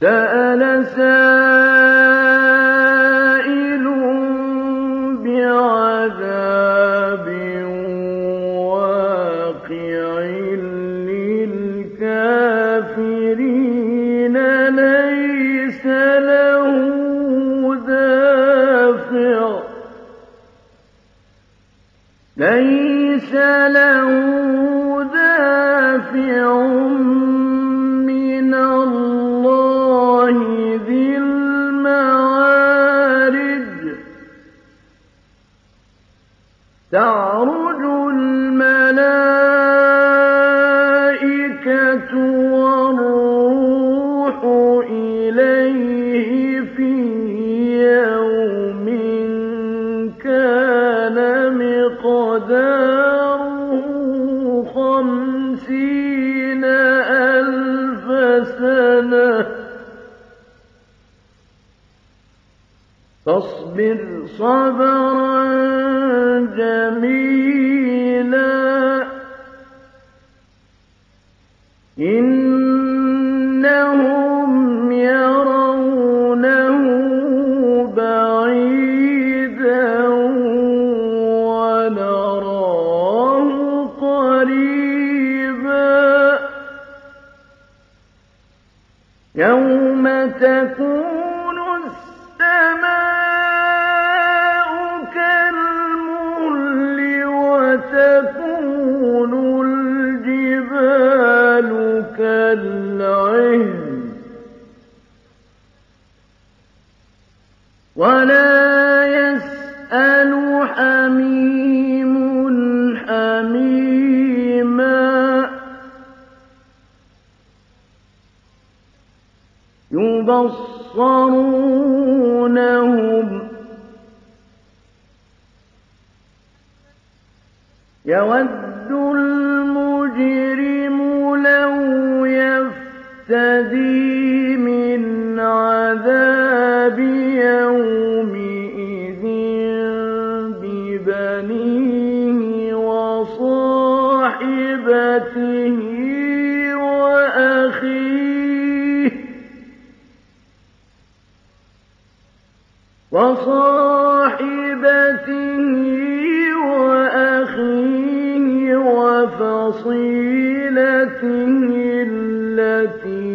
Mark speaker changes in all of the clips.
Speaker 1: سَأَلَ سَائِلٌ بِعَذَابٍ وَاقِعٍ لِّلْكَافِرِينَ لَيْسَ لَهُ دَافِعٌ. مِّنَ تَعْرُجُ الْمَلَائِكَةُ وَالرُّوحُ إِلَيْهِ فِي يَوْمٍ كَانَ مِقْدَارُهُ خَمْسِينَ أَلْفَ سَنَةٍ ۖ فَاصْبِرْ صَبْرًا جَمِيلًا. إِنَّهُمْ يَرَوْنَهُ بَعِيدًا وَنَرَاهُ قَرِيبًا. يَوْمَ تَكُونُ يُبَصَّرُونَهُمْ ۚ يَوَدُّ الْمُجْرِمُ لَوْ يَفْتَدِي مِنْ عَذَابِ يَوْمِئِذٍ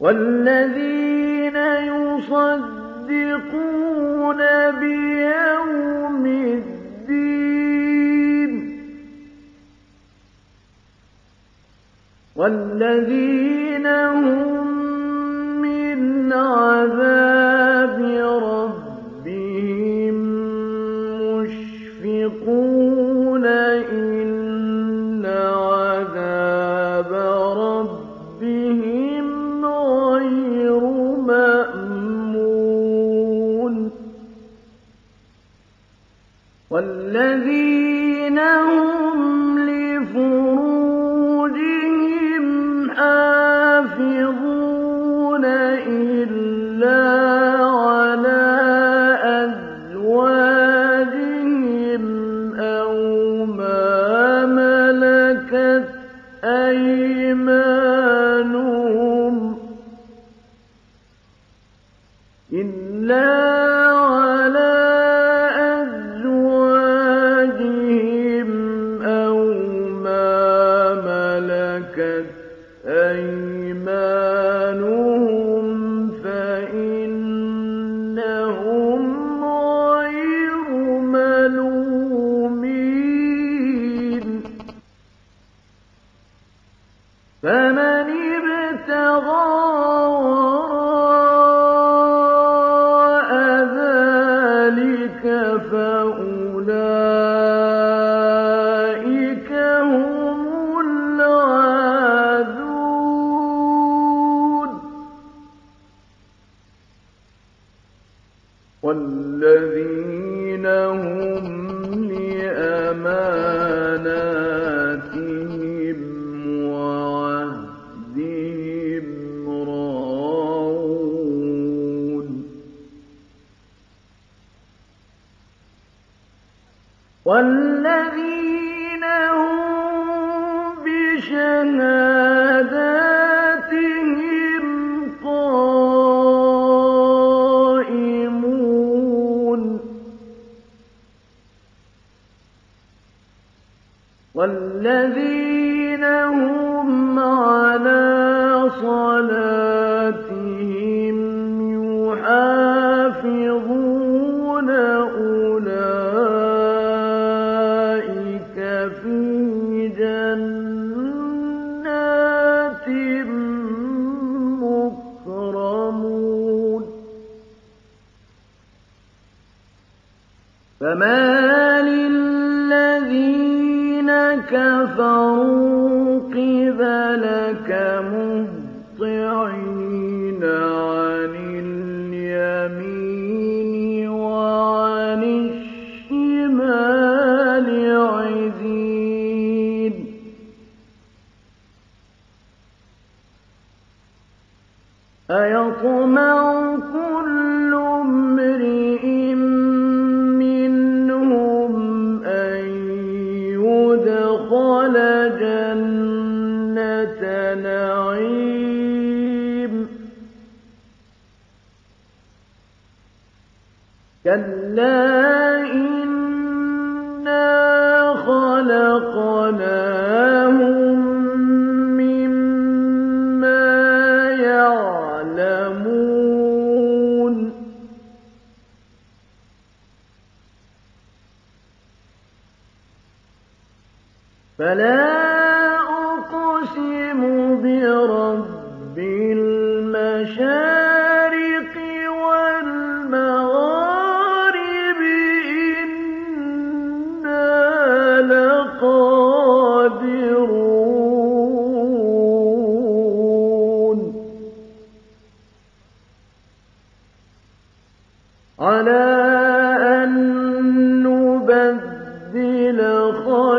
Speaker 1: والذين يصدقون بيوم الدين والذين هم من عذاب لا والذين هم بشهاداتهم قائمون. والذين هم على صلاتهم وأدخل جنة نعيم. كلا فلا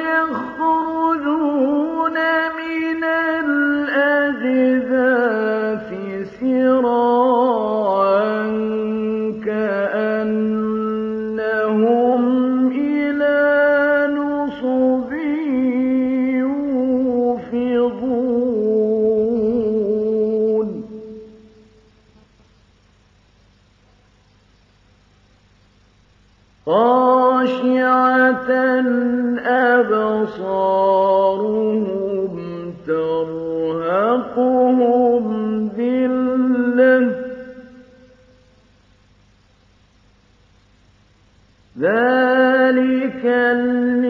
Speaker 1: 脸红 ذلك اللي